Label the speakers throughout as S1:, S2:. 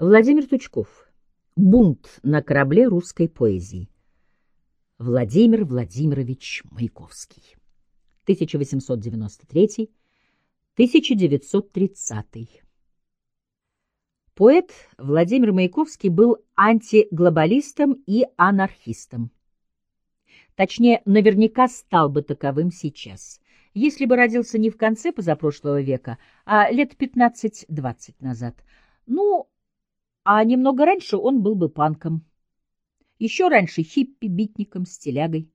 S1: Владимир Тучков. Бунт на корабле русской поэзии. Владимир Владимирович Маяковский. 1893-1930. Поэт Владимир Маяковский был антиглобалистом и анархистом. Точнее, наверняка стал бы таковым сейчас, если бы родился не в конце позапрошлого века, а лет 15-20 назад. Ну, а немного раньше он был бы панком. Еще раньше хиппи-битником с телягой.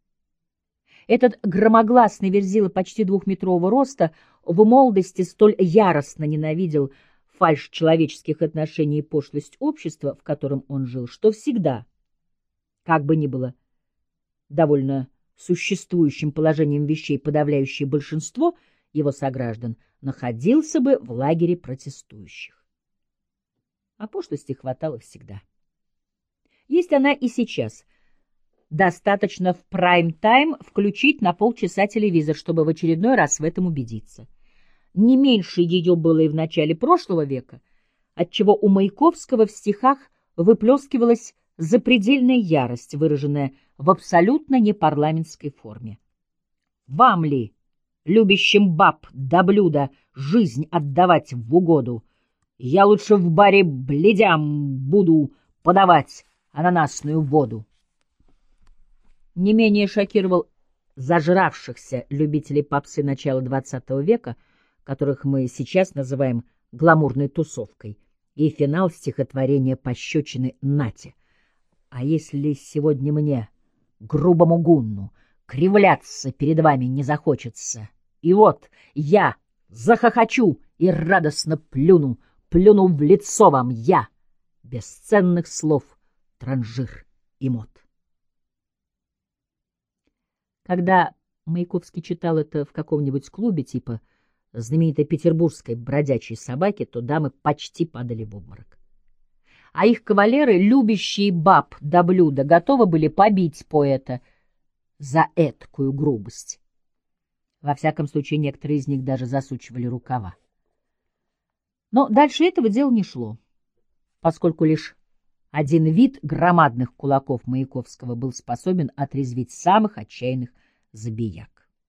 S1: Этот громогласный верзила почти двухметрового роста в молодости столь яростно ненавидел фальшь человеческих отношений и пошлость общества, в котором он жил, что всегда, как бы ни было довольно существующим положением вещей, подавляющее большинство его сограждан, находился бы в лагере протестующих а пошлости хватало всегда. Есть она и сейчас. Достаточно в прайм-тайм включить на полчаса телевизор, чтобы в очередной раз в этом убедиться. Не меньше ее было и в начале прошлого века, отчего у Маяковского в стихах выплескивалась запредельная ярость, выраженная в абсолютно непарламентской форме. «Вам ли, любящим баб до блюда, жизнь отдавать в угоду?» Я лучше в баре бледям буду подавать ананасную воду. Не менее шокировал зажравшихся любителей попсы начала XX века, которых мы сейчас называем гламурной тусовкой, и финал стихотворения пощечины Нате. А если сегодня мне, грубому гунну, кривляться перед вами не захочется, и вот я захохочу и радостно плюну, плюну в лицо вам я, бесценных слов, транжир и мод. Когда Маяковский читал это в каком-нибудь клубе типа знаменитой петербургской бродячей собаки, то дамы почти падали в обморок. А их кавалеры, любящие баб до блюда, готовы были побить поэта за эткую грубость. Во всяком случае, некоторые из них даже засучивали рукава. Но дальше этого дела не шло, поскольку лишь один вид громадных кулаков Маяковского был способен отрезвить самых отчаянных забияк.